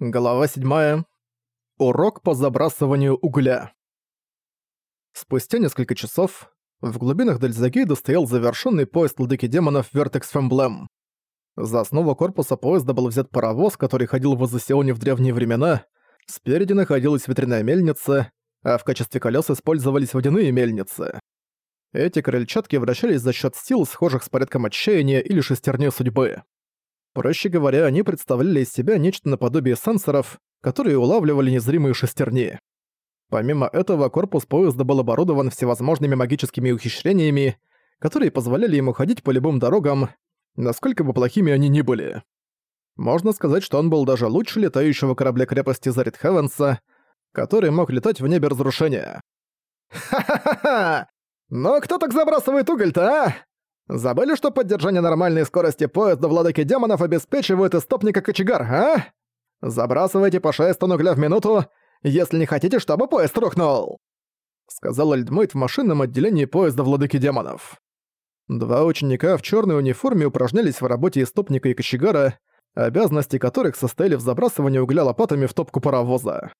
Глава 7. Урок по забрасыванию угля. Спустя несколько часов в глубинах Дальзагейда стоял завершенный поезд ладыки демонов Вертекс Фемблем. За основу корпуса поезда был взят паровоз, который ходил в Азосионе в древние времена. Спереди находилась ветряная мельница, а в качестве колес использовались водяные мельницы. Эти крыльчатки вращались за счет сил, схожих с порядком отчаяния или шестерней судьбы. Проще говоря, они представляли из себя нечто наподобие сенсоров, которые улавливали незримые шестерни. Помимо этого, корпус поезда был оборудован всевозможными магическими ухищрениями, которые позволяли ему ходить по любым дорогам, насколько бы плохими они ни были. Можно сказать, что он был даже лучше летающего корабля крепости Зарит Хевенса, который мог летать в небе разрушения. «Ха-ха-ха! Ну кто так забрасывает уголь-то, а?» Забыли, что поддержание нормальной скорости поезда владыки демонов обеспечивает истопника кочегар, а? Забрасывайте по 6 тонн угля в минуту, если не хотите, чтобы поезд рухнул!» Сказал Альдмейт в машинном отделении поезда владыки демонов. Два ученика в черной униформе упражнялись в работе истопника и кочегара, обязанности которых состояли в забрасывании угля лопатами в топку паровоза.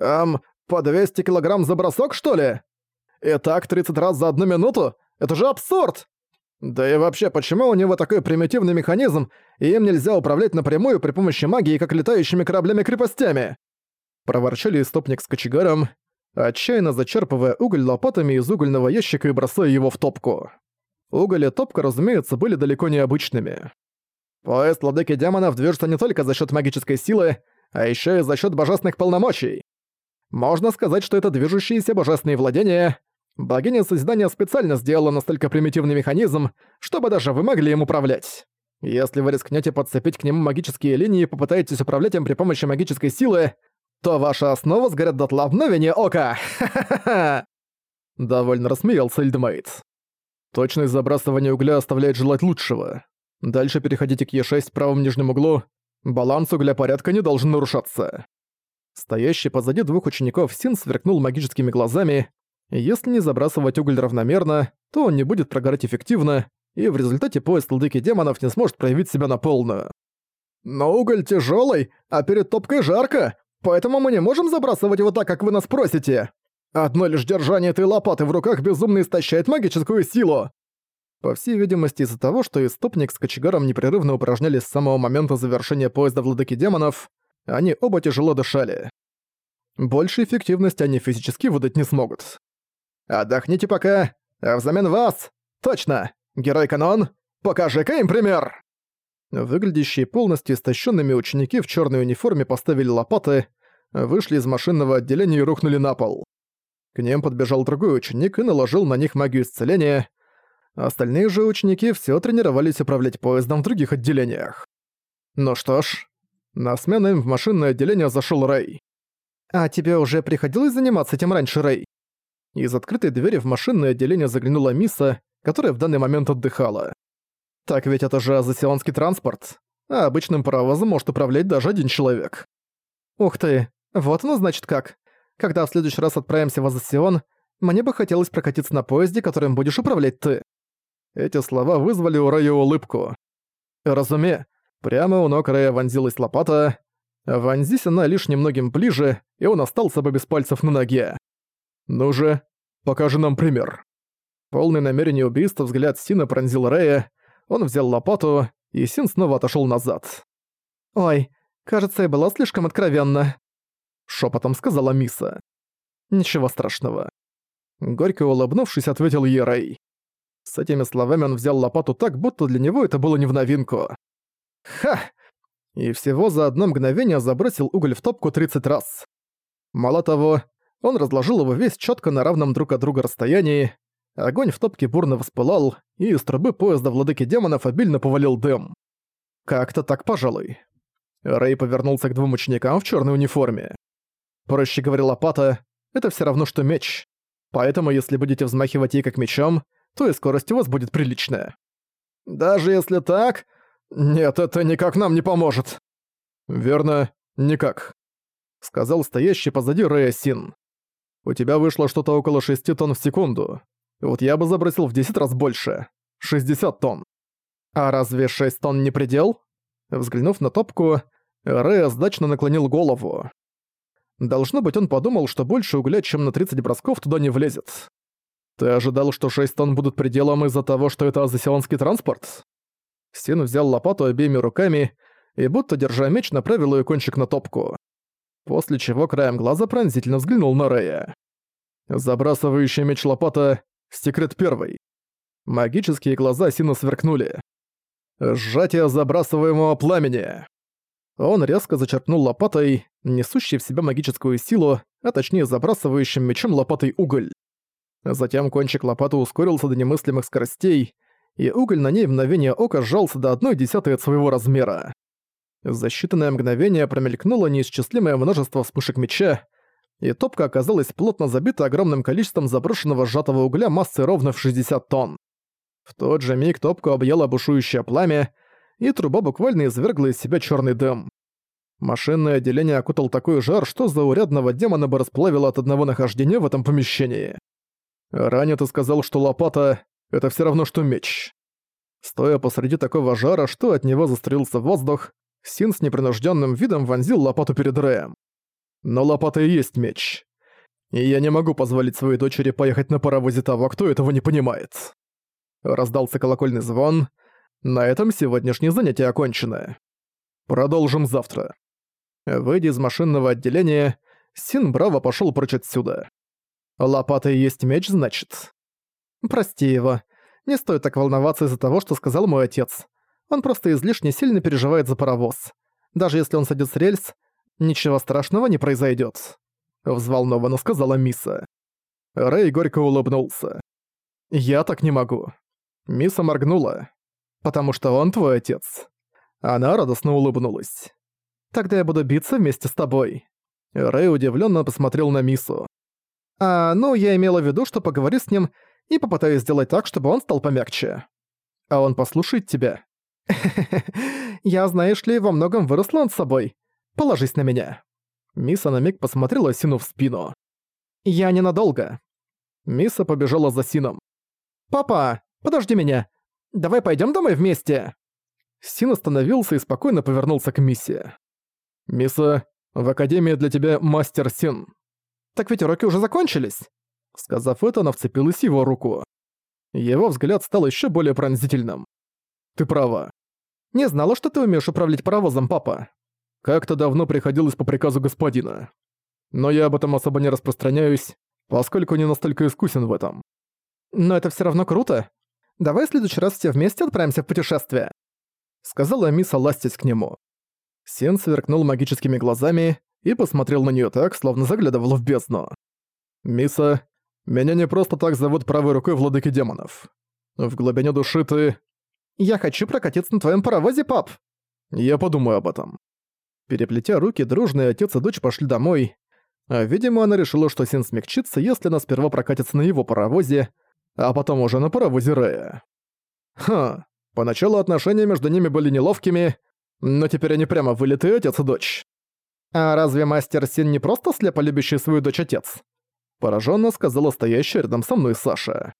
«Эм, по 200 килограмм за бросок, что ли? И так 30 раз за одну минуту? Это же абсурд!» Да и вообще, почему у него такой примитивный механизм, и им нельзя управлять напрямую при помощи магии, как летающими кораблями-крепостями? Проворчали истопник с кочегаром, отчаянно зачерпывая уголь лопатами из угольного ящика и бросая его в топку. Уголь и топка, разумеется, были далеко не обычными. Поезд Владыки Демонов движется не только за счет магической силы, а еще и за счет божественных полномочий. Можно сказать, что это движущиеся божественные владения — Богиня Созидания специально сделала настолько примитивный механизм, чтобы даже вы могли им управлять. Если вы рискнете подцепить к нему магические линии и попытаетесь управлять им при помощи магической силы, то ваша основа сгорят дотла в мгновение ока. Довольно рассмеялся Эльдмейт. Точность забрасывания угля оставляет желать лучшего. Дальше переходите к Е6 в правом нижнем углу. Баланс угля порядка не должен нарушаться. Стоящий позади двух учеников Син сверкнул магическими глазами, если не забрасывать уголь равномерно, то он не будет прогорать эффективно, и в результате поезд ладыки демонов не сможет проявить себя на полную. «Но уголь тяжелый, а перед топкой жарко, поэтому мы не можем забрасывать его так, как вы нас просите. Одно лишь держание этой лопаты в руках безумно истощает магическую силу». По всей видимости, из-за того, что истопник с кочегаром непрерывно упражнялись с самого момента завершения поезда владыки демонов, они оба тяжело дышали. Больше эффективности они физически выдать не смогут. Отдохните пока, а взамен вас... Точно! Герой Канон, покажи-ка им пример!» Выглядящие полностью истощенными ученики в черной униформе поставили лопаты, вышли из машинного отделения и рухнули на пол. К ним подбежал другой ученик и наложил на них магию исцеления. Остальные же ученики все тренировались управлять поездом в других отделениях. Ну что ж, на смену им в машинное отделение зашел Рэй. «А тебе уже приходилось заниматься этим раньше, Рэй?» Из открытой двери в машинное отделение заглянула Миса, которая в данный момент отдыхала. Так ведь это же азосионский транспорт, а обычным паровозом может управлять даже один человек. Ух ты, вот оно значит как. Когда в следующий раз отправимся в Азосион, мне бы хотелось прокатиться на поезде, которым будешь управлять ты. Эти слова вызвали у Рэя улыбку. Разуме, прямо у ног Рэя вонзилась лопата. Вонзись она лишь немногим ближе, и он остался бы без пальцев на ноге. «Ну же, покажи нам пример». Полный намерение убийства взгляд Сина пронзил Рэя, он взял лопату, и Син снова отошёл назад. «Ой, кажется, я была слишком откровенна», — шепотом сказала Миса. «Ничего страшного». Горько улыбнувшись, ответил ей Рэй. С этими словами он взял лопату так, будто для него это было не в новинку. «Ха!» И всего за одно мгновение забросил уголь в топку 30 раз. Мало того, он разложил его весь четко на равном друг от друга расстоянии. Огонь в топке бурно воспылал, и из трубы поезда владыки демонов обильно повалил дым. Как-то так, пожалуй. Рэй повернулся к двум ученикам в черной униформе. Проще говоря, лопата — это все равно, что меч. Поэтому, если будете взмахивать ей как мечом, то и скорость у вас будет приличная. Даже если так... Нет, это никак нам не поможет. Верно, никак. Сказал стоящий позади Рэя Син. У тебя вышло что-то около 6 тонн в секунду. Вот я бы забросил в 10 раз больше. 60 тонн. А разве 6 тонн не предел? Взглянув на топку, Рэй сдачно наклонил голову. Должно быть, он подумал, что больше угля, чем на 30 бросков, туда не влезет. Ты ожидал, что 6 тонн будут пределом из-за того, что это азосионский транспорт? Син взял лопату обеими руками и, будто держа меч, направил ее кончик на топку. После чего краем глаза пронзительно взглянул на Рэя. Забрасывающий меч лопата — секрет первый. Магические глаза Сина сверкнули. Сжатие забрасываемого пламени. Он резко зачерпнул лопатой, несущей в себя магическую силу, а точнее забрасывающим мечом лопатой уголь. Затем кончик лопаты ускорился до немыслимых скоростей, и уголь на ней в мгновение ока сжался до одной десятой от своего размера. За считанное мгновение промелькнуло неисчислимое множество вспышек меча, и топка оказалась плотно забита огромным количеством заброшенного сжатого угля массой ровно в 60 тонн. В тот же миг топку объяло бушующее пламя, и труба буквально извергла из себя черный дым. Машинное отделение окутал такой жар, что заурядного демона бы расплавило от одного нахождения в этом помещении. Ранее ты сказал, что лопата — это все равно, что меч. Стоя посреди такого жара, что от него застрелился воздух, Син с непринужденным видом вонзил лопату перед Рэем. Но лопата и есть меч. И я не могу позволить своей дочери поехать на паровозе того, кто этого не понимает. Раздался колокольный звон. На этом сегодняшнее занятие окончено. Продолжим завтра. Выйдя из машинного отделения, Син Браво пошёл прочь отсюда. Лопата и есть меч, значит. Прости его. Не стоит так волноваться из-за того, что сказал мой отец. Он просто излишне сильно переживает за паровоз. Даже если он садит с рельс, ничего страшного не произойдет. Взволнованно сказала Миса. Рэй горько улыбнулся. «Я так не могу». Миса моргнула. «Потому что он твой отец». Она радостно улыбнулась. «Тогда я буду биться вместе с тобой». Рэй удивленно посмотрел на Мису. А, ну, я имела в виду, что поговори с ним и попытаюсь сделать так, чтобы он стал помягче. А он послушает тебя. Я, знаешь ли, во многом выросла над собой. Положись на меня. Миса на миг посмотрела Сину в спину. Я ненадолго. Миса побежала за Сином. «Папа, подожди меня. Давай пойдем домой вместе». Син остановился и спокойно повернулся к Миссе. «Миса, в Академии для тебя мастер Син. Так ведь уроки уже закончились!» Сказав это, она вцепилась в его руку. Его взгляд стал еще более пронзительным. «Ты права. Не знала, что ты умеешь управлять паровозом, папа. Как-то давно приходилось по приказу господина. Но я об этом особо не распространяюсь, поскольку не настолько искусен в этом. Но это все равно круто. Давай в следующий раз все вместе отправимся в путешествие», — сказала мисс, ластясь к нему. Сен сверкнул магическими глазами и посмотрел на нее так, словно заглядывал в бездну. «Миса, меня не просто так зовут правой рукой владыки демонов. В глубине души ты...» «Я хочу прокатиться на твоем паровозе, пап!» «Я подумаю об этом». Переплетя руки, дружный отец и дочь пошли домой. А, видимо, она решила, что Син смягчится, если она сперва прокатится на его паровозе, а потом уже на паровозе Рэя. Ха, поначалу отношения между ними были неловкими, но теперь они прямо вылитые отец и дочь. «А разве мастер Син не просто слепо любящий свою дочь отец?» Пораженно сказала стоящая рядом со мной Саша.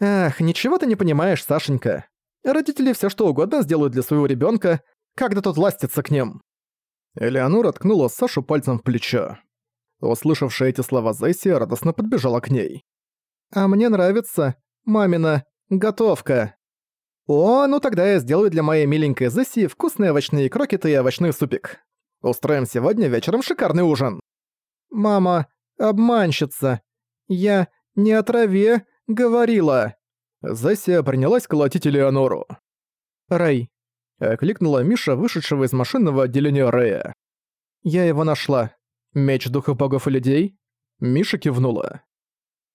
«Ах, ничего ты не понимаешь, Сашенька. Родители все что угодно сделают для своего ребенка, когда тот ластится к ним». Элеонора ткнула Сашу пальцем в плечо. Услышавшая эти слова Зесси радостно подбежала к ней. «А мне нравится, мамина, готовка». «О, ну тогда я сделаю для моей миленькой Зесси вкусные овощные крокеты и овощной супик. Устроим сегодня вечером шикарный ужин». «Мама, обманщица. Я не о траве говорила». Зессия принялась колотить Элеонору. «Рэй», — окликнула Миша, вышедшего из машинного отделения Рэя. «Я его нашла. Меч духов богов и людей?» Миша кивнула.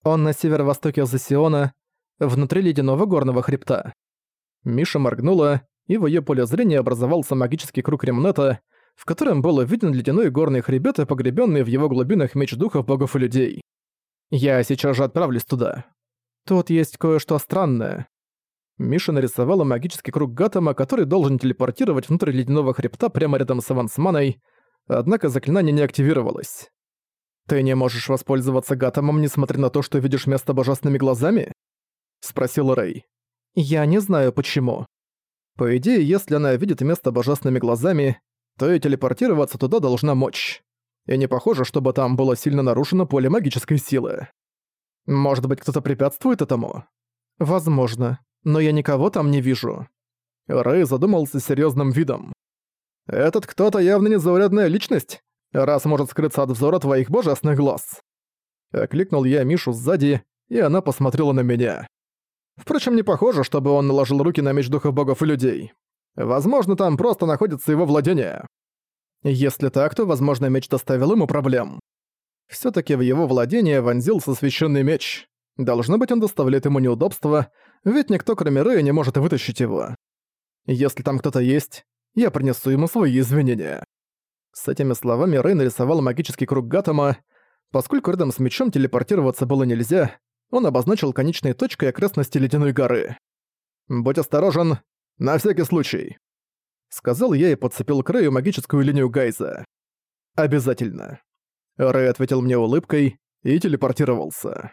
«Он на северо-востоке Засиона, внутри ледяного горного хребта». Миша моргнула, и в её поле зрения образовался магический круг ремнета, в котором было виден ледяной горный хребет и погребенный в его глубинах меч духов богов и людей. Я сейчас же отправлюсь туда. Тут есть кое-что странное. Миша нарисовала магический круг Гатама, который должен телепортировать внутрь ледяного хребта прямо рядом с Авансманой, однако заклинание не активировалось. «Ты не можешь воспользоваться Гатамом, несмотря на то, что видишь место божественными глазами?» — спросил Рэй. «Я не знаю, почему. По идее, если она видит место божественными глазами, то и телепортироваться туда должна мочь. И не похоже, чтобы там было сильно нарушено поле магической силы. Может быть, кто-то препятствует этому? Возможно, но я никого там не вижу. Рэй задумался серьезным видом. Этот кто-то явно незаурядная личность, раз может скрыться от взора твоих божественных глаз. Окликнул я Мишу сзади, и она посмотрела на меня. Впрочем, не похоже, чтобы он наложил руки на меч духов богов и людей. Возможно, там просто находится его владение. Если так, то, возможно, меч доставил ему проблем. Все таки в его владение вонзился священный меч. Должно быть, он доставляет ему неудобства, ведь никто, кроме Рэя, не может вытащить его. Если там кто-то есть, я принесу ему свои извинения. С этими словами Рэй нарисовал магический круг Гатама. Поскольку рядом с мечом телепортироваться было нельзя, он обозначил конечной точкой окрестности Ледяной горы. «Будь осторожен, на всякий случай», — сказал я и подцепил к Рэю магическую линию Гайза. «Обязательно». Рэй ответил мне улыбкой и телепортировался.